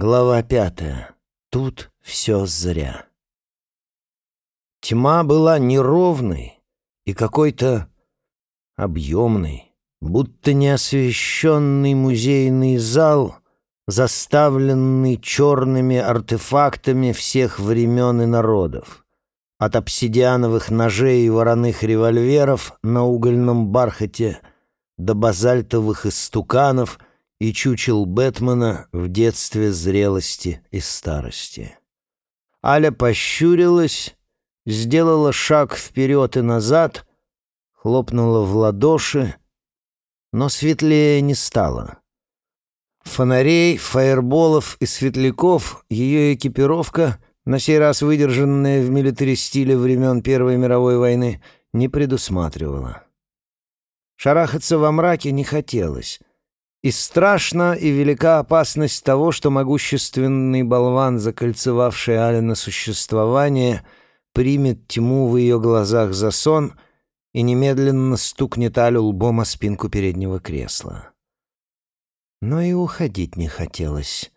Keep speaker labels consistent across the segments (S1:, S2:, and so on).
S1: Глава пятая. Тут все зря. Тьма была неровной и какой-то объемной, будто неосвещенный музейный зал, заставленный черными артефактами всех времен и народов. От обсидиановых ножей и вороных револьверов на угольном бархате до базальтовых истуканов — и чучел Бэтмена в детстве, зрелости и старости. Аля пощурилась, сделала шаг вперед и назад, хлопнула в ладоши, но светлее не стало. Фонарей, фаерболов и светляков ее экипировка, на сей раз выдержанная в милитари-стиле времен Первой мировой войны, не предусматривала. Шарахаться во мраке не хотелось. И страшна и велика опасность того, что могущественный болван, закольцевавший Алина существование, примет тьму в ее глазах за сон и немедленно стукнет Алю лбом о спинку переднего кресла. Но и уходить не хотелось.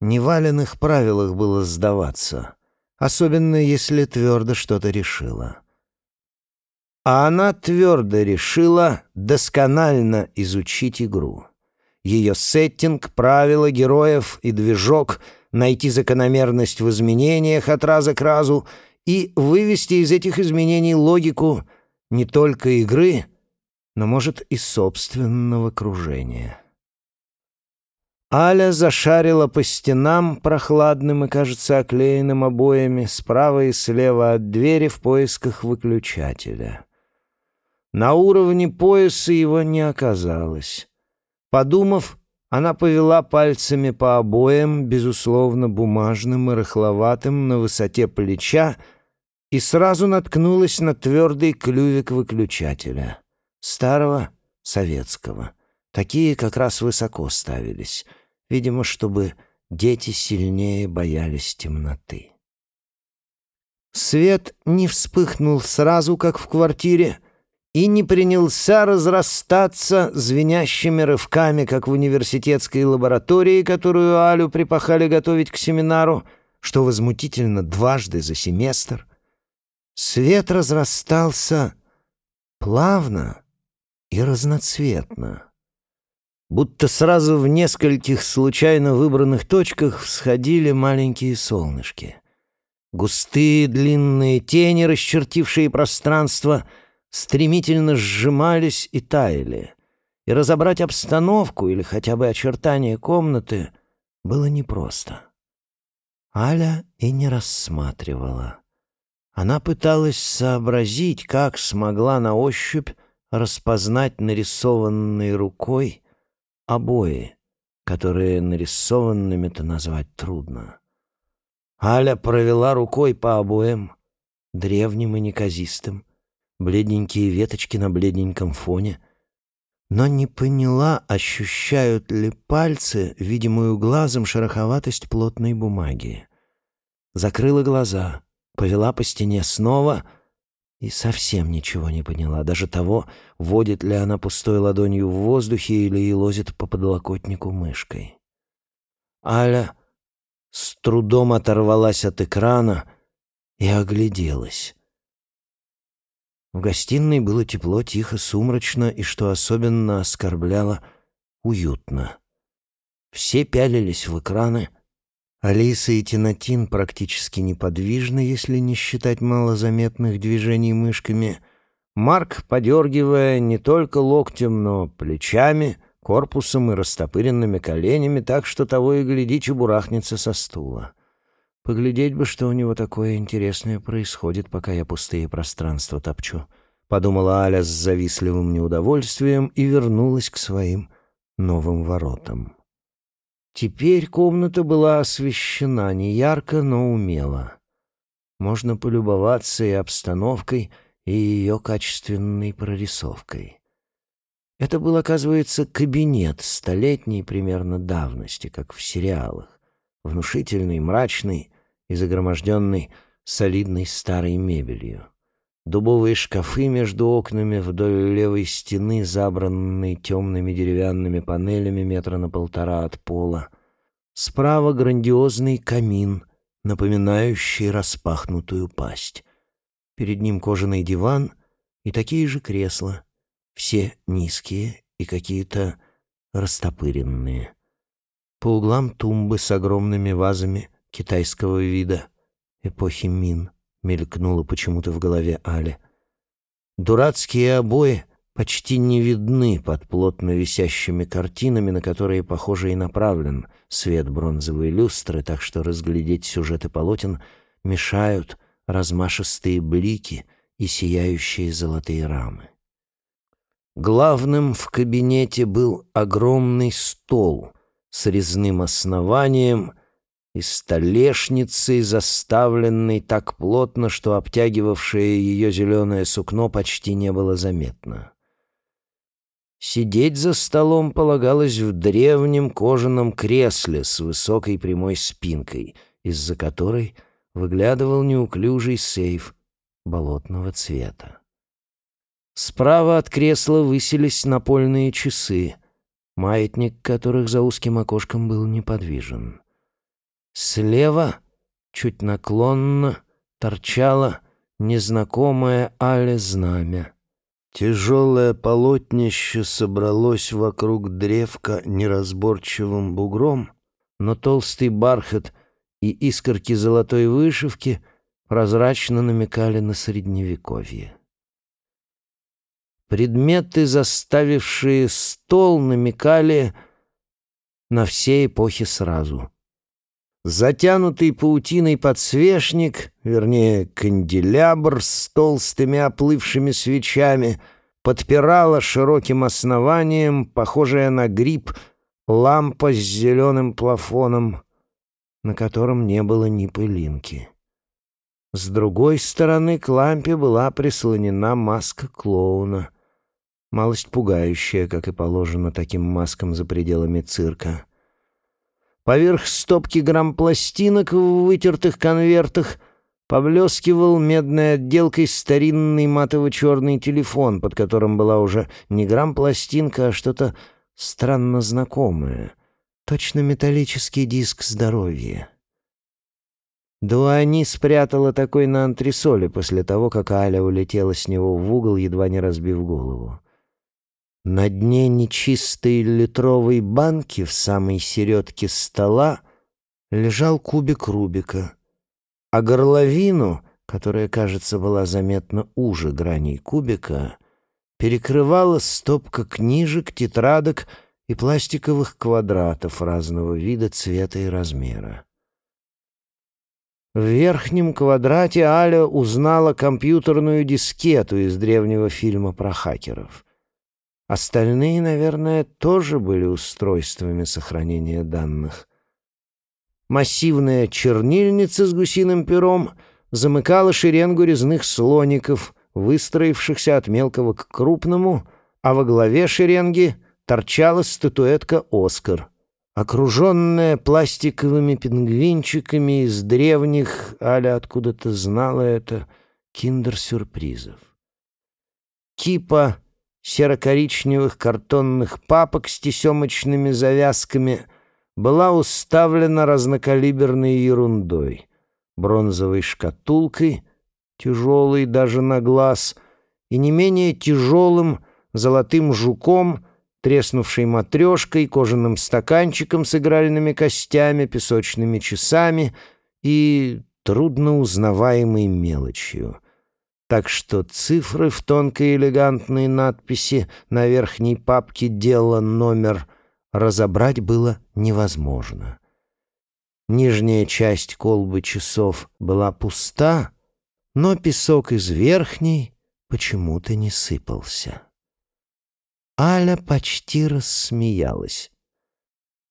S1: Не в Алиных правилах было сдаваться, особенно если твердо что-то решила. А она твердо решила досконально изучить игру ее сеттинг, правила героев и движок, найти закономерность в изменениях от раза к разу и вывести из этих изменений логику не только игры, но, может, и собственного кружения. Аля зашарила по стенам прохладным и, кажется, оклеенным обоями справа и слева от двери в поисках выключателя. На уровне пояса его не оказалось. Подумав, она повела пальцами по обоям, безусловно, бумажным и рыхловатым на высоте плеча, и сразу наткнулась на твердый клювик выключателя. Старого, советского. Такие как раз высоко ставились. Видимо, чтобы дети сильнее боялись темноты. Свет не вспыхнул сразу, как в квартире, и не принялся разрастаться звенящими рывками, как в университетской лаборатории, которую Алю припахали готовить к семинару, что возмутительно дважды за семестр. Свет разрастался плавно и разноцветно, будто сразу в нескольких случайно выбранных точках всходили маленькие солнышки. Густые длинные тени, расчертившие пространство — стремительно сжимались и таяли, и разобрать обстановку или хотя бы очертания комнаты было непросто. Аля и не рассматривала. Она пыталась сообразить, как смогла на ощупь распознать нарисованные рукой обои, которые нарисованными-то назвать трудно. Аля провела рукой по обоям, древним и неказистым, бледненькие веточки на бледненьком фоне, но не поняла, ощущают ли пальцы видимую глазом шероховатость плотной бумаги. Закрыла глаза, повела по стене снова и совсем ничего не поняла, даже того, водит ли она пустой ладонью в воздухе или лозит по подлокотнику мышкой. Аля с трудом оторвалась от экрана и огляделась. В гостиной было тепло, тихо, сумрачно и, что особенно оскорбляло, уютно. Все пялились в экраны. Алиса и Тинатин практически неподвижны, если не считать малозаметных движений мышками. Марк, подергивая не только локтем, но плечами, корпусом и растопыренными коленями, так что того и гляди чебурахнется со стула. Поглядеть бы, что у него такое интересное происходит, пока я пустые пространства топчу. Подумала Аля с завистливым неудовольствием и вернулась к своим новым воротам. Теперь комната была освещена не ярко, но умело. Можно полюбоваться и обстановкой, и ее качественной прорисовкой. Это был, оказывается, кабинет столетней примерно давности, как в сериалах. Внушительный, мрачный, и загроможденный солидной старой мебелью. Дубовые шкафы между окнами вдоль левой стены, забранные темными деревянными панелями метра на полтора от пола. Справа грандиозный камин, напоминающий распахнутую пасть. Перед ним кожаный диван и такие же кресла, все низкие и какие-то растопыренные. По углам тумбы с огромными вазами китайского вида эпохи Мин мелькнуло почему-то в голове Али. Дурацкие обои почти не видны под плотно висящими картинами, на которые, похоже, и направлен свет бронзовой люстры, так что разглядеть сюжеты полотен мешают размашистые блики и сияющие золотые рамы. Главным в кабинете был огромный стол с резным основанием и столешницей, заставленной так плотно, что обтягивавшее ее зеленое сукно почти не было заметно. Сидеть за столом полагалось в древнем кожаном кресле с высокой прямой спинкой, из-за которой выглядывал неуклюжий сейф болотного цвета. Справа от кресла высились напольные часы, маятник которых за узким окошком был неподвижен. Слева, чуть наклонно, торчало незнакомое Але знамя — Тяжелое полотнище собралось вокруг древка неразборчивым бугром, но толстый бархат и искорки золотой вышивки прозрачно намекали на средневековье. Предметы, заставившие стол, намекали на все эпохи сразу. Затянутый паутиной подсвечник, вернее, канделябр с толстыми оплывшими свечами, подпирала широким основанием, похожая на гриб, лампа с зеленым плафоном, на котором не было ни пылинки. С другой стороны к лампе была прислонена маска клоуна, малость пугающая, как и положено таким маскам за пределами цирка. Поверх стопки грамм пластинок в вытертых конвертах поблескивал медной отделкой старинный матово-черный телефон, под которым была уже не грамм-пластинка, а что-то странно знакомое. Точно металлический диск здоровья. Дуани спрятала такой на антресоле после того, как Аля улетела с него в угол, едва не разбив голову. На дне нечистой литровой банки в самой середке стола лежал кубик Рубика, а горловину, которая, кажется, была заметно уже граней кубика, перекрывала стопка книжек, тетрадок и пластиковых квадратов разного вида, цвета и размера. В верхнем квадрате Аля узнала компьютерную дискету из древнего фильма про хакеров — Остальные, наверное, тоже были устройствами сохранения данных. Массивная чернильница с гусиным пером замыкала шеренгу резных слоников, выстроившихся от мелкого к крупному, а во главе шеренги торчала статуэтка «Оскар», окруженная пластиковыми пингвинчиками из древних, Аля откуда-то знала это, киндер-сюрпризов. Кипа серо-коричневых картонных папок с тесемочными завязками была уставлена разнокалиберной ерундой, бронзовой шкатулкой, тяжелой даже на глаз, и не менее тяжелым золотым жуком, треснувшей матрешкой, кожаным стаканчиком с игральными костями, песочными часами и трудноузнаваемой мелочью — так что цифры в тонкой элегантной надписи на верхней папке «Дело номер» разобрать было невозможно. Нижняя часть колбы часов была пуста, но песок из верхней почему-то не сыпался. Аля почти рассмеялась.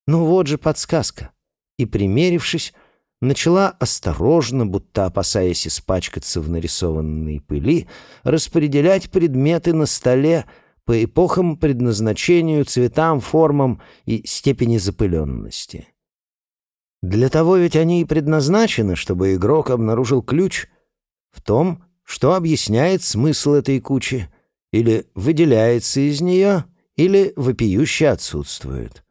S1: Ну вот же подсказка. И, примерившись, начала осторожно, будто опасаясь испачкаться в нарисованной пыли, распределять предметы на столе по эпохам предназначению, цветам, формам и степени запыленности. Для того ведь они и предназначены, чтобы игрок обнаружил ключ в том, что объясняет смысл этой кучи, или выделяется из нее, или вопиюще отсутствует.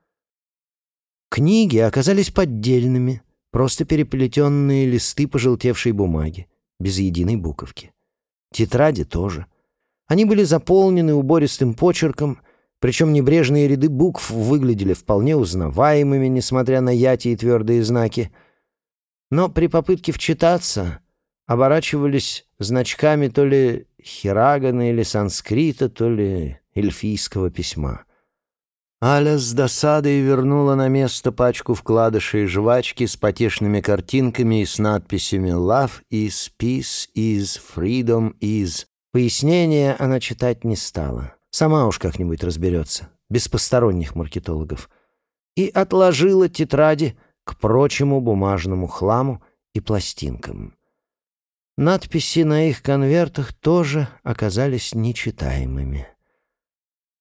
S1: Книги оказались поддельными, просто переплетенные листы пожелтевшей бумаги, без единой буковки. Тетради тоже. Они были заполнены убористым почерком, причем небрежные ряды букв выглядели вполне узнаваемыми, несмотря на яти и твердые знаки. Но при попытке вчитаться оборачивались значками то ли хирагана или санскрита, то ли эльфийского письма. Аля с досадой вернула на место пачку вкладышей и жвачки с потешными картинками и с надписями «Love is», «Peace is», «Freedom is». Пояснения она читать не стала. Сама уж как-нибудь разберется, без посторонних маркетологов. И отложила тетради к прочему бумажному хламу и пластинкам. Надписи на их конвертах тоже оказались нечитаемыми.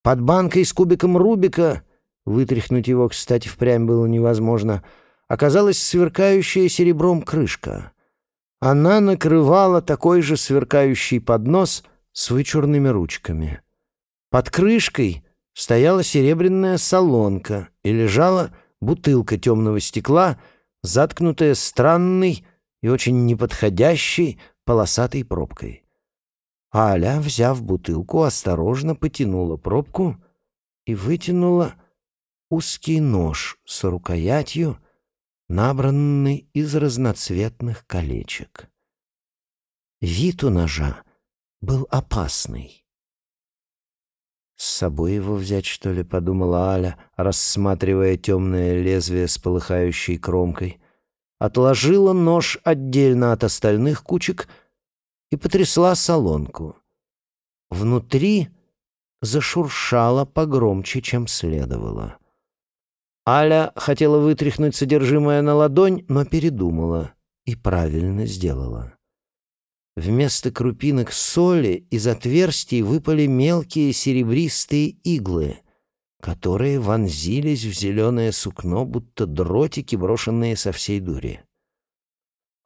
S1: Под банкой с кубиком Рубика, вытряхнуть его, кстати, впрямь было невозможно, оказалась сверкающая серебром крышка. Она накрывала такой же сверкающий поднос с вычурными ручками. Под крышкой стояла серебряная солонка и лежала бутылка темного стекла, заткнутая странной и очень неподходящей полосатой пробкой. Аля, взяв бутылку, осторожно потянула пробку и вытянула узкий нож с рукоятью, набранный из разноцветных колечек. Вид у ножа был опасный. «С собой его взять, что ли?» — подумала Аля, рассматривая темное лезвие с полыхающей кромкой. Отложила нож отдельно от остальных кучек — и потрясла солонку. Внутри зашуршало погромче, чем следовало. Аля хотела вытряхнуть содержимое на ладонь, но передумала и правильно сделала. Вместо крупинок соли из отверстий выпали мелкие серебристые иглы, которые вонзились в зеленое сукно, будто дротики, брошенные со всей дури.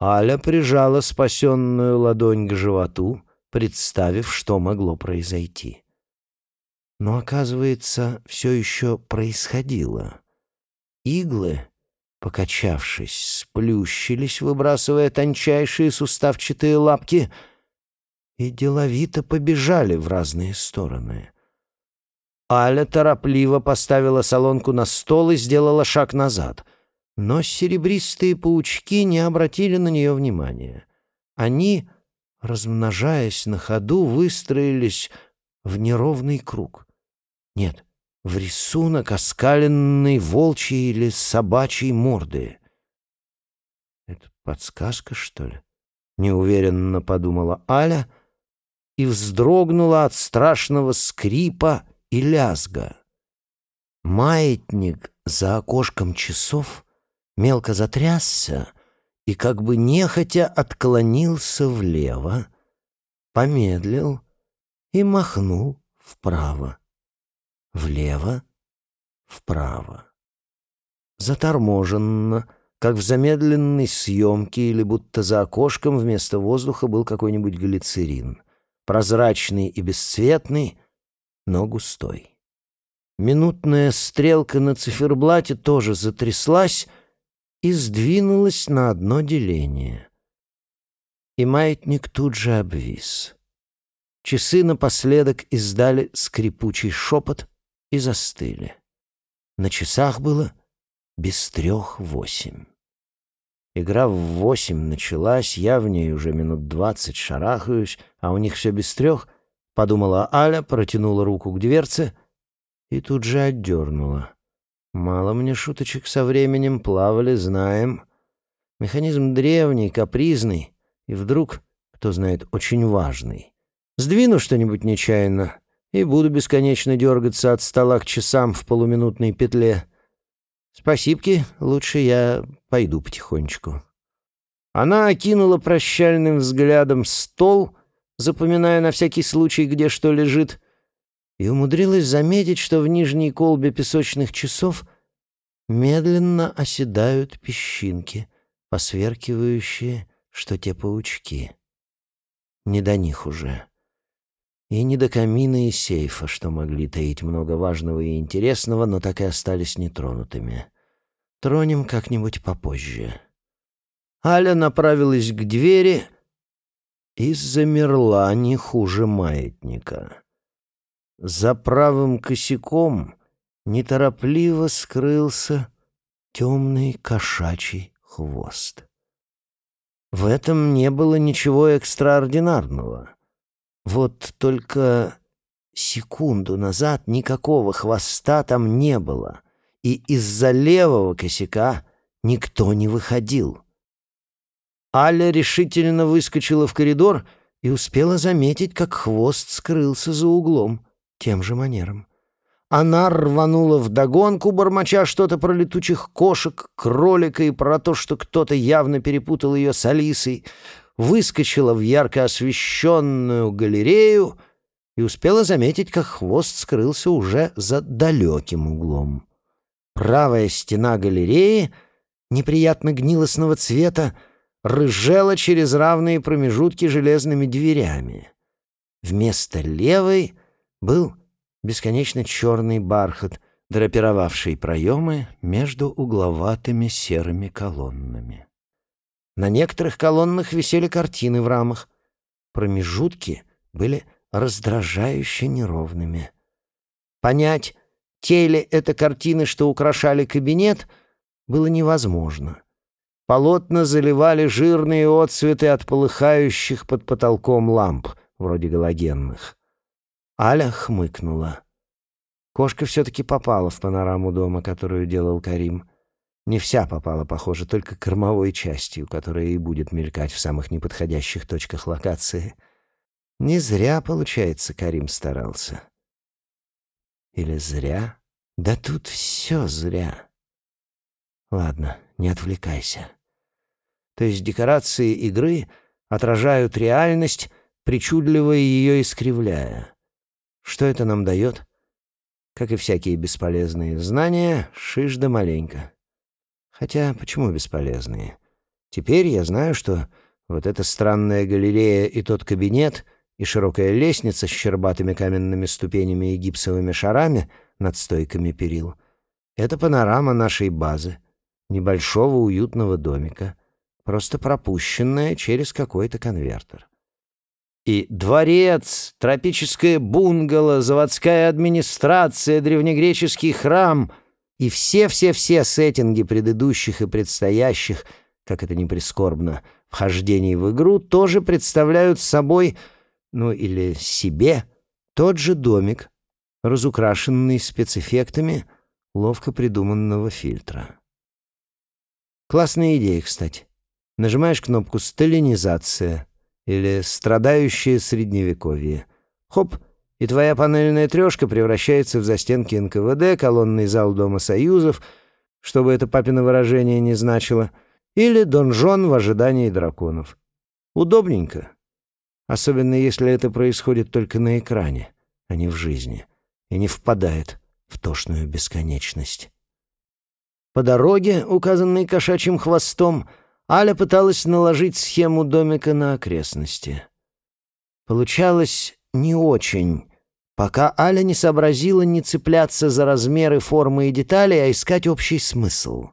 S1: Аля прижала спасенную ладонь к животу, представив, что могло произойти. Но, оказывается, все еще происходило. Иглы, покачавшись, сплющились, выбрасывая тончайшие суставчатые лапки, и деловито побежали в разные стороны. Аля торопливо поставила солонку на стол и сделала шаг назад — но серебристые паучки не обратили на нее внимания. Они, размножаясь на ходу, выстроились в неровный круг. Нет, в рисунок оскаленной волчьей или собачьей морды. «Это подсказка, что ли?» — неуверенно подумала Аля и вздрогнула от страшного скрипа и лязга. Маятник за окошком часов — мелко затрясся и как бы нехотя отклонился влево, помедлил и махнул вправо, влево, вправо. Заторможенно, как в замедленной съемке или будто за окошком вместо воздуха был какой-нибудь глицерин, прозрачный и бесцветный, но густой. Минутная стрелка на циферблате тоже затряслась, и сдвинулась на одно деление. И маятник тут же обвис. Часы напоследок издали скрипучий шепот и застыли. На часах было без трех восемь. Игра в восемь началась, я в ней уже минут двадцать шарахаюсь, а у них все без трех, — подумала Аля, протянула руку к дверце и тут же отдернула. Мало мне шуточек со временем, плавали, знаем. Механизм древний, капризный, и вдруг, кто знает, очень важный. Сдвину что-нибудь нечаянно и буду бесконечно дергаться от стола к часам в полуминутной петле. Спасибки, лучше я пойду потихонечку. Она окинула прощальным взглядом стол, запоминая на всякий случай, где что лежит, и умудрилась заметить, что в нижней колбе песочных часов медленно оседают песчинки, посверкивающие, что те паучки. Не до них уже. И не до камина и сейфа, что могли таить много важного и интересного, но так и остались нетронутыми. Тронем как-нибудь попозже. Аля направилась к двери и замерла не хуже маятника. За правым косяком неторопливо скрылся темный кошачий хвост. В этом не было ничего экстраординарного. Вот только секунду назад никакого хвоста там не было, и из-за левого косяка никто не выходил. Аля решительно выскочила в коридор и успела заметить, как хвост скрылся за углом тем же манером. Она рванула вдогонку, бормоча что-то про летучих кошек, кролика и про то, что кто-то явно перепутал ее с Алисой, выскочила в ярко освещенную галерею и успела заметить, как хвост скрылся уже за далеким углом. Правая стена галереи, неприятно гнилостного цвета, рыжела через равные промежутки железными дверями. Вместо левой был бесконечно черный бархат, драпировавший проемы между угловатыми серыми колоннами. На некоторых колоннах висели картины в рамах. Промежутки были раздражающе неровными. Понять, те ли это картины, что украшали кабинет, было невозможно. Полотна заливали жирные отцветы от полыхающих под потолком ламп, вроде галогенных. Аля хмыкнула. Кошка все-таки попала в панораму дома, которую делал Карим. Не вся попала, похоже, только кормовой частью, которая и будет мелькать в самых неподходящих точках локации. Не зря, получается, Карим старался. Или зря? Да тут все зря. Ладно, не отвлекайся. То есть декорации игры отражают реальность, причудливо ее искривляя. Что это нам дает? Как и всякие бесполезные знания, шиш да маленько. Хотя, почему бесполезные? Теперь я знаю, что вот эта странная галерея и тот кабинет, и широкая лестница с щербатыми каменными ступенями и гипсовыми шарами над стойками перил — это панорама нашей базы, небольшого уютного домика, просто пропущенная через какой-то конвертер. И дворец, тропическое бунгало, заводская администрация, древнегреческий храм и все-все-все сеттинги предыдущих и предстоящих, как это ни прискорбно, вхождений в игру тоже представляют собой, ну или себе, тот же домик, разукрашенный спецэффектами ловко придуманного фильтра. Классная идея, кстати. Нажимаешь кнопку «Сталинизация», или страдающее средневековье. Хоп, и твоя панельная трешка превращается в застенки НКВД, колонный зал Дома Союзов, чтобы это папино выражение не значило, или донжон в ожидании драконов. Удобненько. Особенно если это происходит только на экране, а не в жизни, и не впадает в тошную бесконечность. По дороге, указанной кошачьим хвостом, Аля пыталась наложить схему домика на окрестности. Получалось не очень, пока Аля не сообразила не цепляться за размеры, формы и детали, а искать общий смысл.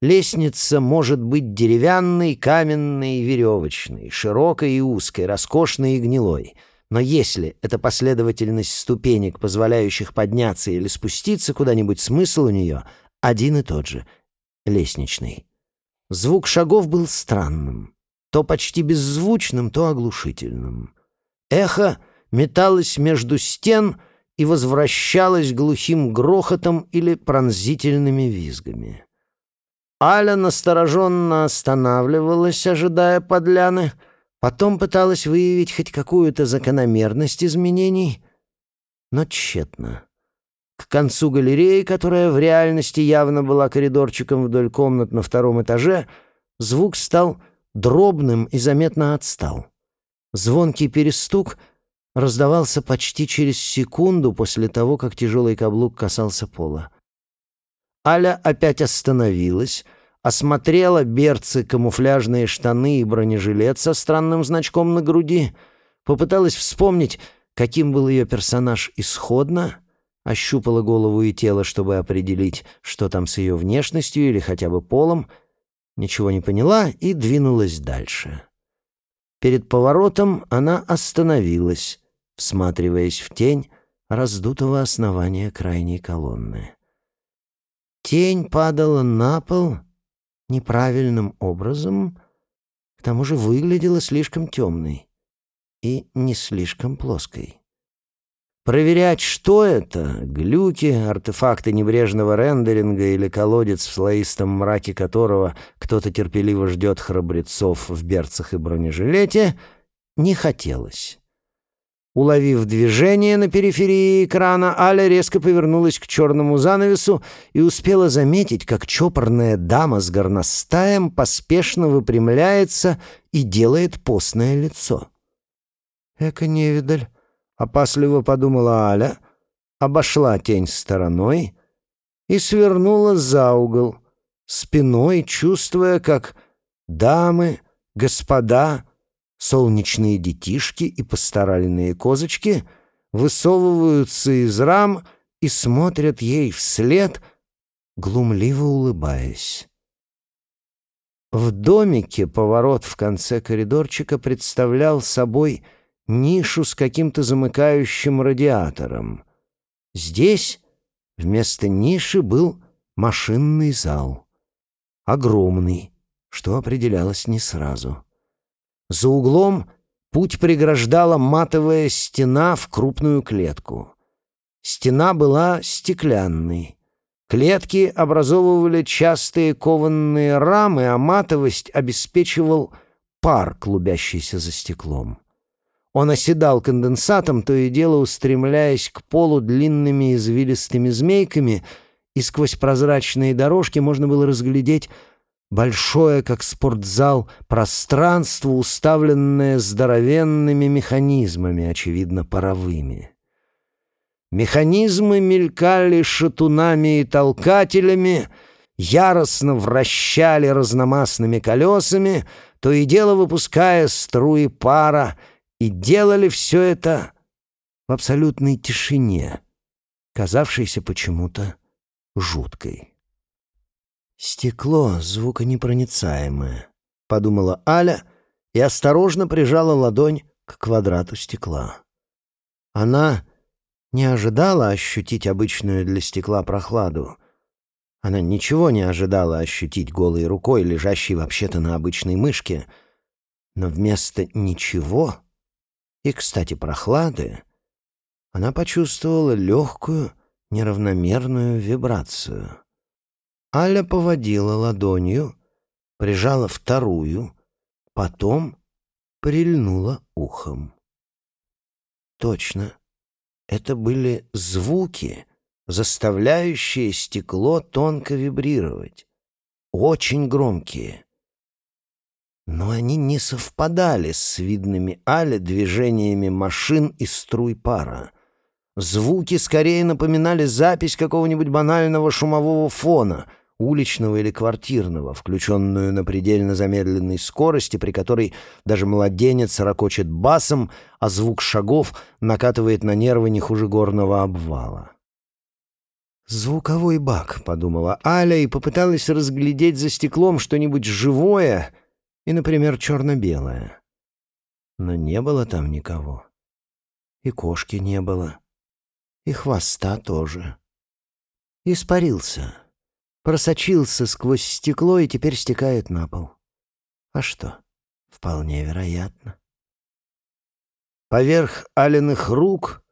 S1: Лестница может быть деревянной, каменной веревочной, широкой и узкой, роскошной и гнилой. Но если это последовательность ступенек, позволяющих подняться или спуститься куда-нибудь, смысл у нее один и тот же — лестничный. Звук шагов был странным, то почти беззвучным, то оглушительным. Эхо металось между стен и возвращалось глухим грохотом или пронзительными визгами. Аля настороженно останавливалась, ожидая подляны, потом пыталась выявить хоть какую-то закономерность изменений, но тщетно. К концу галереи, которая в реальности явно была коридорчиком вдоль комнат на втором этаже, звук стал дробным и заметно отстал. Звонкий перестук раздавался почти через секунду после того, как тяжелый каблук касался пола. Аля опять остановилась, осмотрела берцы, камуфляжные штаны и бронежилет со странным значком на груди, попыталась вспомнить, каким был ее персонаж исходно — ощупала голову и тело, чтобы определить, что там с ее внешностью или хотя бы полом, ничего не поняла и двинулась дальше. Перед поворотом она остановилась, всматриваясь в тень раздутого основания крайней колонны. Тень падала на пол неправильным образом, к тому же выглядела слишком темной и не слишком плоской. Проверять, что это — глюки, артефакты небрежного рендеринга или колодец, в слоистом мраке которого кто-то терпеливо ждет храбрецов в берцах и бронежилете — не хотелось. Уловив движение на периферии экрана, Аля резко повернулась к черному занавесу и успела заметить, как чопорная дама с горностаем поспешно выпрямляется и делает постное лицо. «Эка невидаль», — опасливо подумала Аля, обошла тень стороной и свернула за угол, спиной чувствуя, как дамы, господа, солнечные детишки и пасторальные козочки высовываются из рам и смотрят ей вслед, глумливо улыбаясь. В домике поворот в конце коридорчика представлял собой — нишу с каким-то замыкающим радиатором. Здесь вместо ниши был машинный зал. Огромный, что определялось не сразу. За углом путь преграждала матовая стена в крупную клетку. Стена была стеклянной. Клетки образовывали частые кованные рамы, а матовость обеспечивал пар, клубящийся за стеклом. Он оседал конденсатом, то и дело устремляясь к полу длинными извилистыми змейками, и сквозь прозрачные дорожки можно было разглядеть большое, как спортзал, пространство, уставленное здоровенными механизмами, очевидно, паровыми. Механизмы мелькали шатунами и толкателями, яростно вращали разномастными колесами, то и дело выпуская струи пара — и делали все это в абсолютной тишине, казавшейся почему-то жуткой. «Стекло звуконепроницаемое», — подумала Аля и осторожно прижала ладонь к квадрату стекла. Она не ожидала ощутить обычную для стекла прохладу. Она ничего не ожидала ощутить голой рукой, лежащей вообще-то на обычной мышке. Но вместо «ничего» и, кстати, прохлады, она почувствовала легкую, неравномерную вибрацию. Аля поводила ладонью, прижала вторую, потом прильнула ухом. Точно, это были звуки, заставляющие стекло тонко вибрировать, очень громкие. Но они не совпадали с видными Али движениями машин и струй пара. Звуки скорее напоминали запись какого-нибудь банального шумового фона, уличного или квартирного, включенную на предельно замедленной скорости, при которой даже младенец ракочет басом, а звук шагов накатывает на нервы не хуже горного обвала. «Звуковой бак», — подумала Аля и попыталась разглядеть за стеклом что-нибудь живое — и, например, черно-белое. Но не было там никого. И кошки не было. И хвоста тоже. Испарился. Просочился сквозь стекло и теперь стекает на пол. А что? Вполне вероятно. Поверх Алиных рук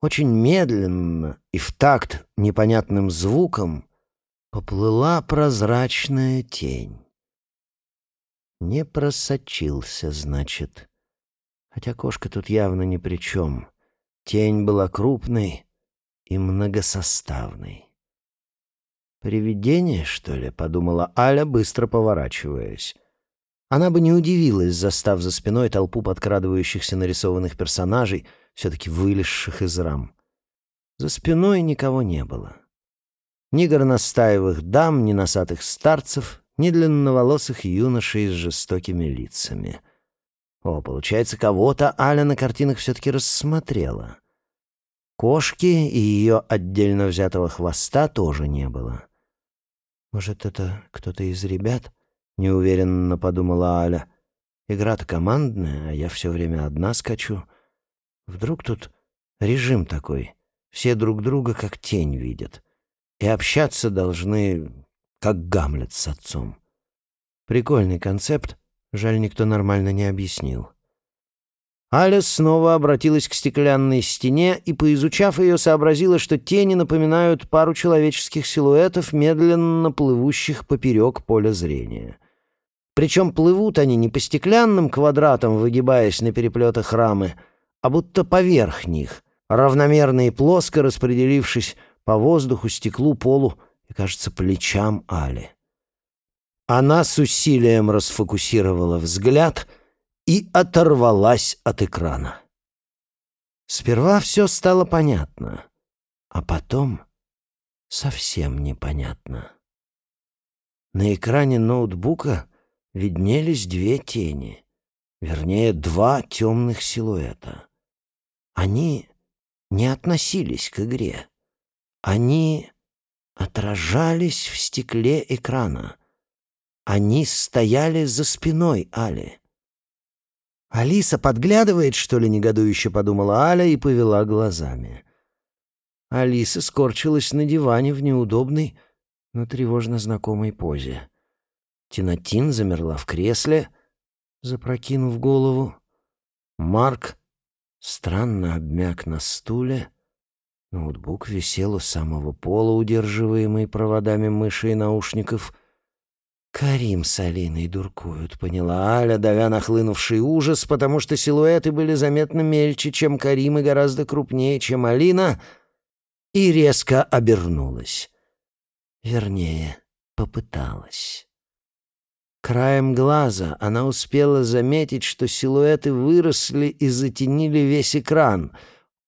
S1: очень медленно и в такт непонятным звуком поплыла прозрачная тень. Не просочился, значит. Хотя кошка тут явно ни при чем. Тень была крупной и многосоставной. «Привидение, что ли?» — подумала Аля, быстро поворачиваясь. Она бы не удивилась, застав за спиной толпу подкрадывающихся нарисованных персонажей, все-таки вылезших из рам. За спиной никого не было. Ни горностаевых дам, ни носатых старцев, ни длинноволосых юношей с жестокими лицами. О, получается, кого-то Аля на картинах все-таки рассмотрела. Кошки и ее отдельно взятого хвоста тоже не было. «Может, это кто-то из ребят?» — неуверенно подумала Аля. «Игра-то командная, а я все время одна скачу. Вдруг тут режим такой, все друг друга как тень видят, и общаться должны, как Гамлет с отцом. Прикольный концепт, жаль, никто нормально не объяснил». Аля снова обратилась к стеклянной стене и, поизучав ее, сообразила, что тени напоминают пару человеческих силуэтов, медленно плывущих поперек поля зрения. Причем плывут они не по стеклянным квадратам, выгибаясь на переплетах рамы, а будто поверх них, равномерно и плоско распределившись по воздуху, стеклу, полу и, кажется, плечам Али. Она с усилием расфокусировала взгляд — и оторвалась от экрана. Сперва все стало понятно, а потом совсем непонятно. На экране ноутбука виднелись две тени, вернее, два темных силуэта. Они не относились к игре. Они отражались в стекле экрана. Они стояли за спиной Али. «Алиса подглядывает, что ли?» — негодующе подумала Аля и повела глазами. Алиса скорчилась на диване в неудобной, но тревожно знакомой позе. Тинатин замерла в кресле, запрокинув голову. Марк странно обмяк на стуле. Ноутбук висел у самого пола, удерживаемый проводами мыши и наушников. Карим с Алиной дуркуют, поняла Аля, давя нахлынувший ужас, потому что силуэты были заметно мельче, чем Карим и гораздо крупнее, чем Алина, и резко обернулась. Вернее, попыталась. Краем глаза она успела заметить, что силуэты выросли и затенили весь экран.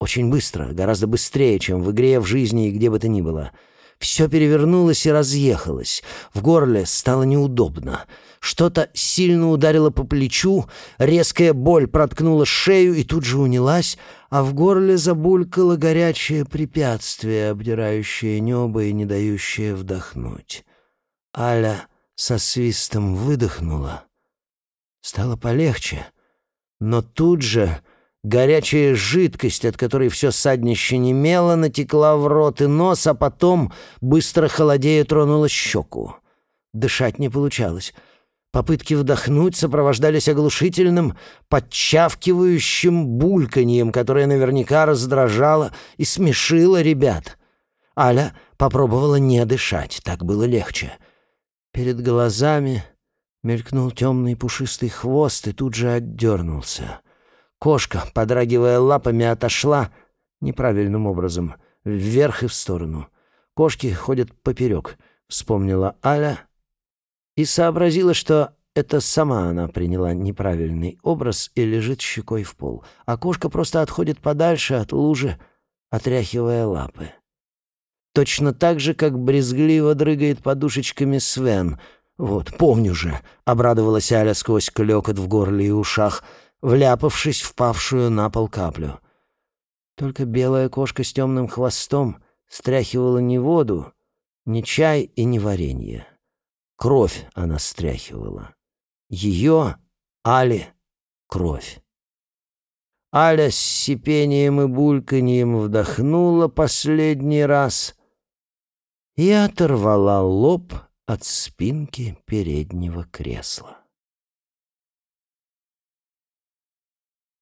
S1: Очень быстро, гораздо быстрее, чем в игре, в жизни и где бы то ни было — все перевернулось и разъехалось. В горле стало неудобно. Что-то сильно ударило по плечу, резкая боль проткнула шею и тут же унялась, а в горле забулькало горячее препятствие, обдирающее небо и не дающее вдохнуть. Аля со свистом выдохнула. Стало полегче, но тут же Горячая жидкость, от которой все саднище немело, натекла в рот и нос, а потом, быстро холодея, тронула щеку. Дышать не получалось. Попытки вдохнуть сопровождались оглушительным, подчавкивающим бульканьем, которое наверняка раздражало и смешило ребят. Аля попробовала не дышать, так было легче. Перед глазами мелькнул темный пушистый хвост и тут же отдернулся — Кошка, подрагивая лапами, отошла неправильным образом, вверх и в сторону. Кошки ходят поперек, вспомнила Аля и сообразила, что это сама она приняла неправильный образ и лежит щекой в пол, а кошка просто отходит подальше от лужи, отряхивая лапы. Точно так же, как брезгливо дрыгает подушечками Свен. «Вот, помню же», — обрадовалась Аля сквозь клёкот в горле и ушах — вляпавшись в павшую на пол каплю. Только белая кошка с темным хвостом стряхивала не воду, не чай и не варенье. Кровь она стряхивала. Ее, Али, кровь. Аля с сипением и бульканьем вдохнула последний раз и оторвала лоб от спинки переднего кресла.